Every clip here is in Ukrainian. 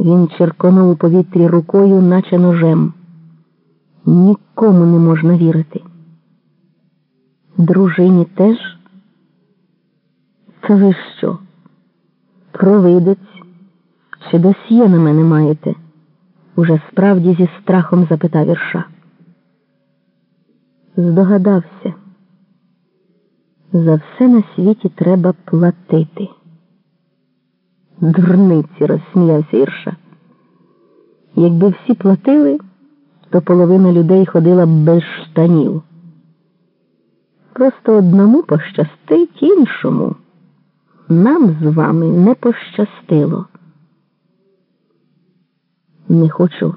Він черконув у повітрі рукою, наче ножем. Нікому не можна вірити. Дружині теж? Це ви що? Провидець? Чи досьє на мене маєте? Уже справді зі страхом запитав Ірша. Здогадався. За все на світі треба платити. Дурниці, розсміявся Ірша. Якби всі платили, то половина людей ходила б без штанів. Просто одному пощастить іншому. Нам з вами не пощастило. Не хочу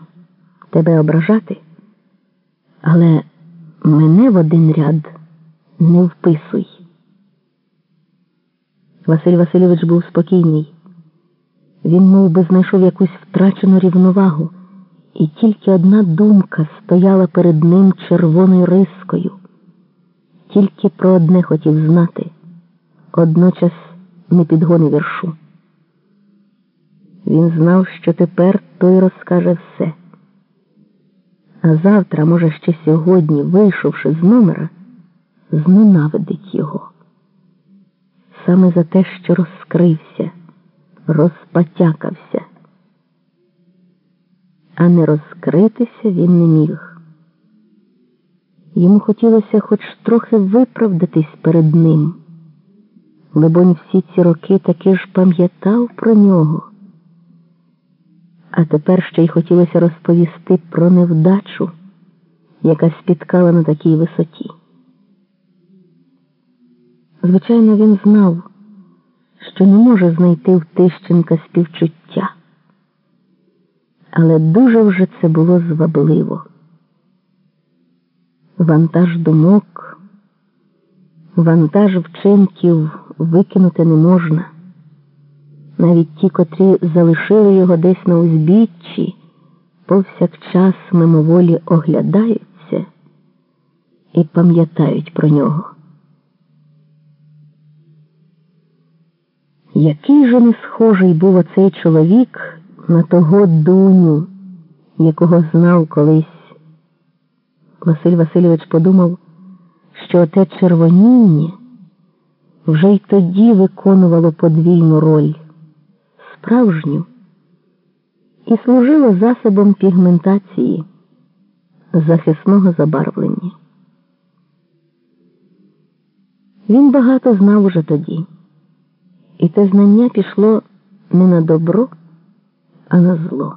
тебе ображати, але мене в один ряд не вписуй. Василь Васильович був спокійний. Він мов би, знайшов якусь втрачену рівновагу, і тільки одна думка стояла перед ним червоною рискою. Тільки про одне хотів знати, одночас не підгони віршу. Він знав, що тепер той розкаже все. А завтра, може, ще сьогодні, вийшовши з номера, зненавидить його. Саме за те, що розкрився, розпотякався. А не розкритися він не міг. Йому хотілося хоч трохи виправдатись перед ним. Либонь, всі ці роки таки ж пам'ятав про нього. А тепер ще й хотілося розповісти про невдачу, яка спіткала на такій висоті. Звичайно, він знав, що не може знайти в Тищенка співчуття, але дуже вже це було звабливо. Вантаж думок, вантаж вчинків викинути не можна. Навіть ті, котрі залишили його десь на узбіччі, повсякчас мимоволі оглядаються і пам'ятають про нього. Який же не схожий був оцей чоловік на того дуню, якого знав колись. Василь Васильович подумав, що те червоніння вже й тоді виконувало подвійну роль справжню і служило засобом пігментації, захисного забарвлення. Він багато знав уже тоді, і те знання пішло не на добро, а на зло.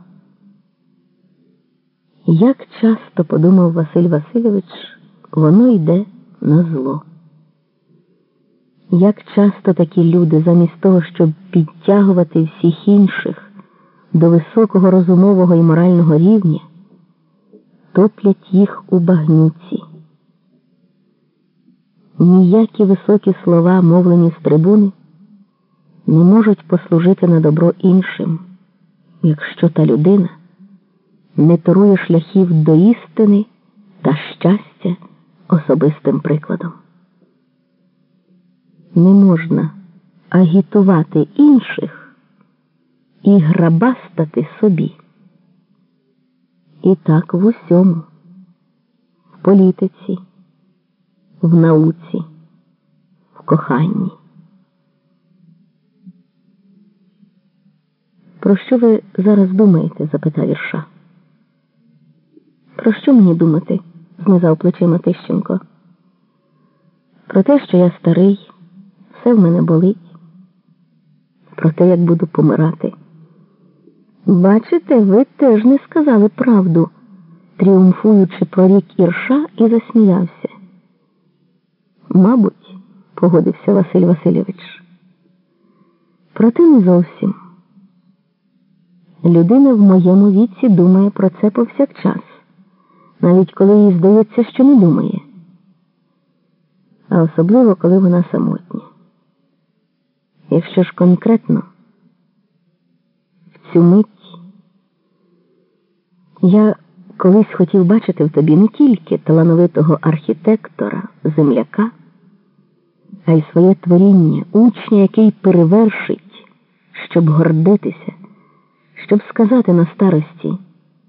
Як часто подумав Василь Васильович, воно йде на зло. Як часто такі люди, замість того, щоб підтягувати всіх інших до високого розумового і морального рівня, топлять їх у багнюці. Ніякі високі слова, мовлені з трибуни, не можуть послужити на добро іншим, якщо та людина не торує шляхів до істини та щастя особистим прикладом. Не можна агітувати інших і грабастати собі. І так в усьому, в політиці, в науці, в коханні. Про що ви зараз думаєте? запитав Ірша. Про що мені думати? знизав плечима Тищенко. Про те, що я старий, все в мене болить. Про те, як буду помирати. Бачите, ви теж не сказали правду, тріумфуючи про рік Ірша і засміявся. Мабуть, погодився Василь Васильович. Проте не зовсім. Людина в моєму віці думає про це повсякчас навіть коли їй здається, що не думає, а особливо, коли вона самотня. Якщо ж конкретно в цю мить я колись хотів бачити в тобі не тільки талановитого архітектора, земляка, а й своє творіння, учня, який перевершить, щоб гордитися, щоб сказати на старості.